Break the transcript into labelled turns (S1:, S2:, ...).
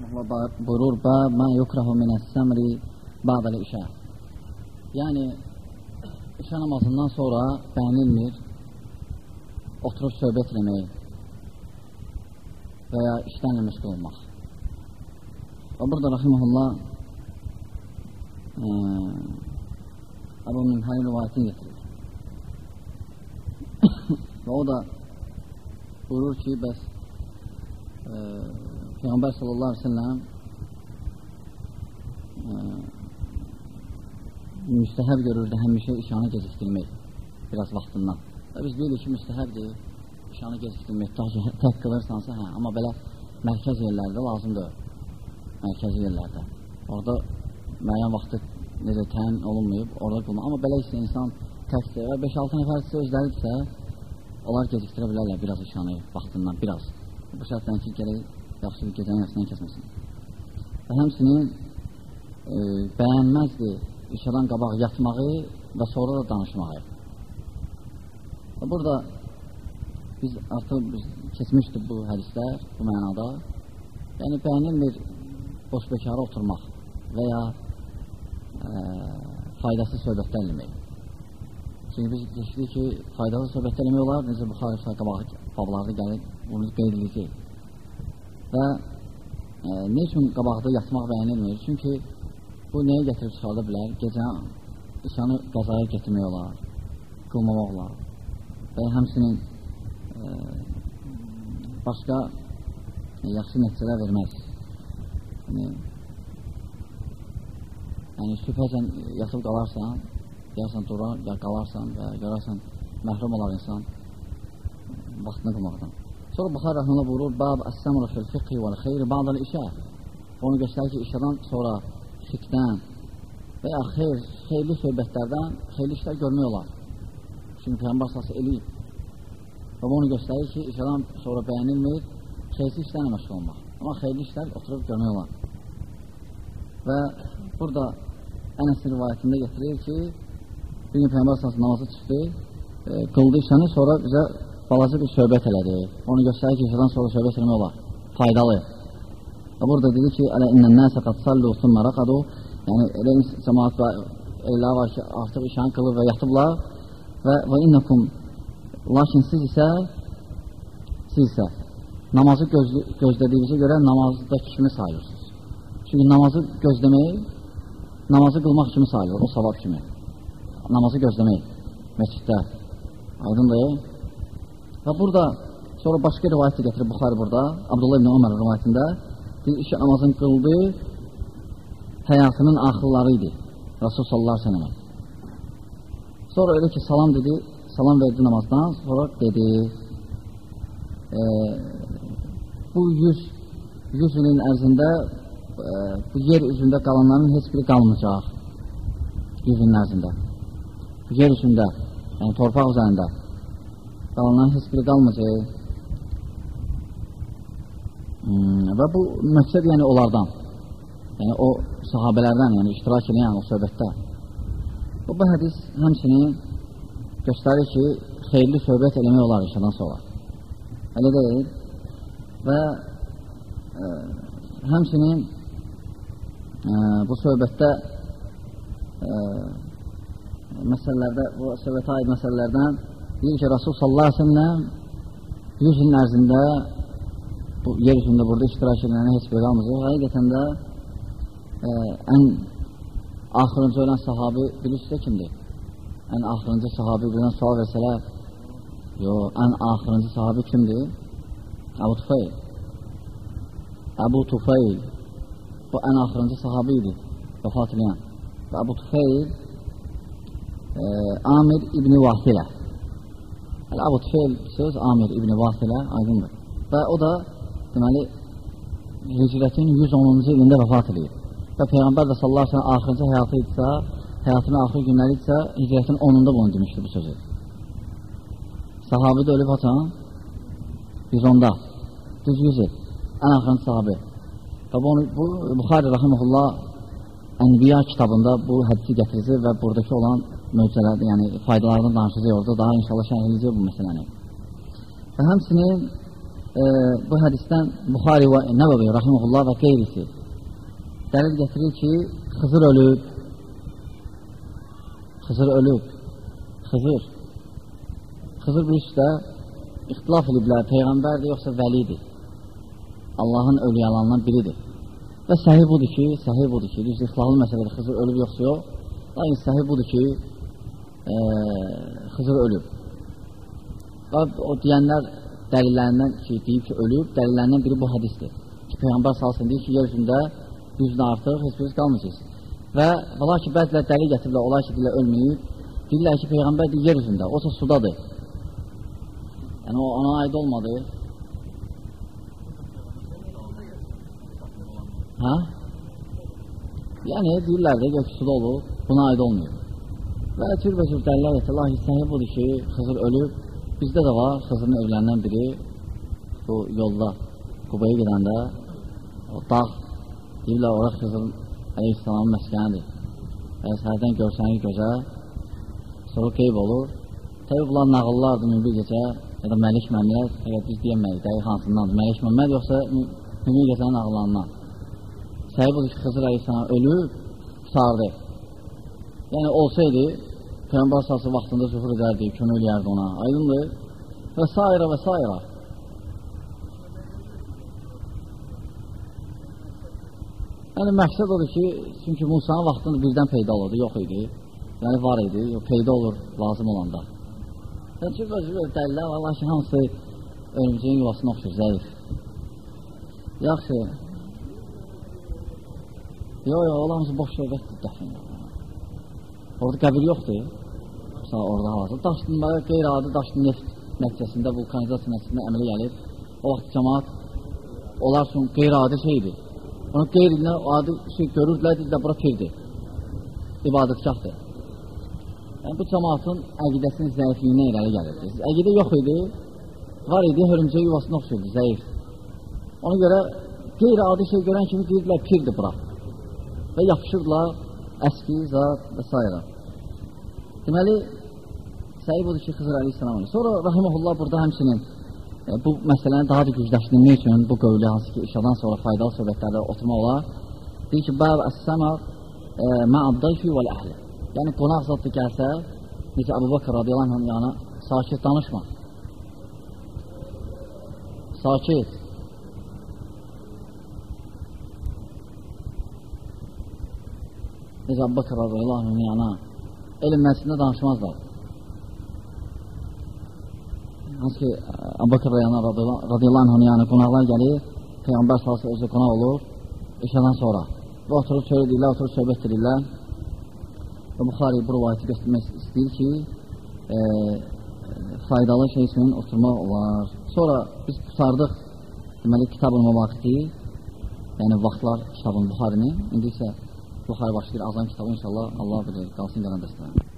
S1: buyurur, bəb mə yukrahu minəs-səmri ba'dəl işə. Yəni, işə namazından sonra bəyənilmir, oturub söhbət eləmək və ya işdən məşğul olmaq. Və burada Rahiməhullah e, Əbu Minhəli rivayətini getirir. və o da buyurur ki, bəs e, Peyğəmbər sallallahu aleyhi ve sellem e, müstəhəb görürdü həmişə işanı gecikdirmək biraz vaxtından. Və biz deyirik ki, müstəhəbdir işanı gecikdirmək, tək qılırsansa, hə, amma belə mərkəz yerlərdə lazımdır, mərkəzi yerlərdə. Orada müəyyən vaxtı necə təyin olunmayıb, orada qılmaq. Amma belə isə insan təksə və 5-6 nəfərsə özləridirsə, onlar gecikdirə bilərlər biraz işanı vaxtından, biraz. Bu şərtdən ki, gələk yaxşı bir gecənin yarısından kəsməsin. Və həmsinin e, bəyənməzdi işədən qabaq yatmağı və sonra da danışmağı. Və burada biz artıq biz keçmişdik bu hədislər bu mənada. Yəni bəyənilmir boş bekara oturmaq və ya e, faydasız söhbətlər eləmək. Çünki biz deşdik ki, faydalı söhbətlər eləmək olar, necə bu xarifə qabaq bablarda gəlib bunu qeyd edəcək. Və e, ne üçün qabaqda yatmaq bəyənilmir? Çünki bu nəyə gətirib çıxarda bilər? Gecə işanı qəzaya getirmək olar, qılmamaq olar. Və həmsinin e, başqa e, yaxşı nəticələr verməz. Yəni, yəni şübhəcən yatıb qalarsan, deyərsən durar, ya qalarsan və görərsən məhrum olar insan vaxtını qılmaqdan. Sonra Buxar rəhməllə buyurur, Bab əs-səmrə fil fiqhi vəl xeyri ba'dəl işə. Onu göstərir ki, işədən sonra fiqdən və ya xeyr, xeyirli söhbətlərdən xeyirli işlər görmək olar. Çünki Peyyambar sası eləyib. Və onu göstərir ki, işədən sonra bəyənilməyib, xeyirli işlərlə məşğul olmaq. Amma xeyirli işlər oturub görmək olar. Və burada Ənəs rivayətində getirir ki, bir gün Peyyambar sası namazı çıxdı, e, qıldı işəni, sonra bizə balaca bir söhbət elədi. Onu göstərir ki, işədən sonra söhbət eləmək olar. Faydalı. Və burada dedi ki, Ələ innən nəsə qad sallu sümmə raqadu Yəni, elə cəmaat və elə var ki, artıq işən qılır və yatıblar və, və innəkum lakin siz isə siz isə namazı göz, gözlədiyinizə görə namazdakı kimi sayılırsınız. Çünki namazı gözləmək namazı qılmaq kimi sayılır, o savab kimi. Namazı gözləmək məsciddə. Aydındır. Və burada sonra başqa rivayət də gətirib Buxarı burada, Abdullah ibn Ömər rivayətində bir işi namazın qıldı, həyatının axırları idi. Rasul sallallahu aleyhi ve. Sonra öyle ki salam dedi, salam verdi namazdan, sonra dedi, e, bu yüz, yüz ilin ərzində e, bu yer üzündə qalanların heç biri qalmayacaq. Yüz ilin ərzində. Yer üzündə, yəni torpaq üzərində qalanların heç biri qalmayacaq. Hmm, və bu məqsəd yəni onlardan, yəni o sahabələrdən, yəni iştirak edən o söhbətdə. Bu, bu hədis həmsinin göstərir ki, xeyirli söhbət eləmək olar işədən sonra. Elə deyil. Və ə, e, həmsinin ə, e, bu söhbətdə ə, e, məsələlərdə, bu söhbətə aid məsələlərdən Deyir ki, Rasul sallallahu aleyhi ve sellem 100 ilin ərzində bu yer üzündə burada iştirak edilənə heç bir qalmayacaq. Həqiqətən də e, ən axırıncı ölən sahabi bilirsiniz kimdir? Ən axırıncı sahabi birdən sual versələr, yo, ən axırıncı sahabi kimdir? Əbu Tufayl. Əbu Tufayl. Bu ən axırıncı sahabi idi, vəfat edən. Və Əbu Tufayl e, Amir İbni Vasilə. Əl-Abud Feil söz Amir İbn-i Vasilə aydındır. Və o da deməli hicrətin 110-cu ilində vəfat edir. Və Peyğəmbər də sallallahu əleyhi və səlləm axırıncı həyatı idisə, həyatının axır günləri idisə, hicrətin 10-unda bunu demişdi bu sözü. Sahabi də ölüb haçan 110-da. Düz 100 il. Ən axırıncı sahabi. Və bu, bu Buxari rahimehullah Ənbiya kitabında bu hədisi gətirir və buradakı olan möcüzələr, yəni faydalarını danışacaq orada, daha inşallah şərh edəcək bu məsələni. Və həmsinin e, bu hədisdən Buxari və Nəbəvi rahimehullah və qeyrisi dəlil gətirir ki, Xızır ölüb. Xızır ölüb. Xızır. Xızır bu işdə ixtilaf ediblər, Peyğəmbərdir yoxsa vəlidir. Allahın ölüyalarından biridir. Və səhih budur ki, səhih budur ki, düzdür, ixtilaflı məsələdir, Xızır ölüb yoxsa yox. Lakin səhih budur ki, e, Xızır ölüb. Və o deyənlər dəlillərindən ki, deyib ki, ölüb, dəlillərindən biri bu hədisdir. Ki, Peyğəmbər salsın deyir ki, yer üzündə yüzdən artıq heç biriniz qalmayacaqsınız. Və valla ki, bəzilər dəlil gətirilər, olar ki, deyirlər, ölməyib. Deyirlər ki, Peyğəmbər deyir, yer üzündə, o da sudadır. Yəni, o ona aid olmadı. Hə? Yəni, deyirlər də, yox, suda olur, buna aid olmuyor. Və cürbəcür dəlilər etə, lahi səhih budur ki, Xızır ölüb, bizdə də var, Xızırın evlərindən biri bu yolda, Qubaya gedəndə o dağ, deyirlər, oraq Xızırın əleyhissalamın məskənidir. Əgər hərdən görsəniz gözə, sonra qeyb olur. Təbii, bunlar nağıllardır, mübir gecə, ya da Məlik Məmməd, əgər biz deyəməyik, dəqiq hansındandır, Məlik Məmməd yoxsa mübir gecənin nağıllarından. Səhib budur ki, Xızır əleyhissalam ölüb, qutardı. Yəni, olsaydı, Peyğəmbər sası vaxtında züfür edərdi, kömək eləyərdi ona. Aydındır? Və s. və s. Yəni, məqsəd odur ki, çünki Musanın vaxtında birdən peyda olurdu, yox idi. Yəni, var idi, peyda olur lazım olanda. Yəni, çünki özü dəlilər, Allah ki, hansı ölümcəyin yuvasına oxşur, zəif. Yaxşı. Yox, yox, olan hamısı boş söhbətdir, dəfin. Orada qəbir yoxdur sağ orada hazır. Daşdınlara qeyri-adi daşdın neft nəticəsində, vulkanizasiya nəticəsində əmələ gəlib. O vaxt cəmaat onlar üçün qeyri-adi şeydir. Onu qeyri-adi adi şey görürdülər, dedilər, bura pirdir. İbadətgahdır. Yəni, bu cəmaatın əqidəsinin zəifliyinə irəli gəlirdi. Əqidə yox idi, var idi, hörümcək yuvasına oxşurdu, zəif. Ona görə qeyri-adi şey görən kimi deyirdilər, pirdir bura. Və yapışırdılar əski, zat və s. Deməli, Səhi budur ki, Xızır Əleyhisselam olur. Sonra Rahiməhullah burada həmçinin e, bu məsələni daha da gücləşdirmək üçün bu qövlü hansı ki, işadan sonra faydalı söhbətlərdə oturma olar. Deyir ki, Bəb əs-səmə e, mə'addayfi vəl-əhli. Yəni, qonaq zatlı gəlsə, necə Əbu Bakır radiyallahu anh yana, sakit danışma. Sakit. Necə Əbu Bakır radiyallahu anh yana, elm məclisində danışmazlar. Hansı ki, Abakır rəyana radiyallahu anh yəni qonaqlar gəlir, Peyğəmbər salası özü qonaq olur, işədən sonra. Və oturub söyləyirlər, oturub söhbət edirlər. Və Buxari bu rivayəti göstərmək istəyir ki, e, faydalı şey üçün oturmaq olar. Sonra biz tutardıq, deməli, kitab-ı müvaqiti, yəni vaxtlar kitabın Buxarinin. İndi isə Buxari başlayır. Azan kitabı inşallah. Allah bilir, qalsın gələn dəstəyə.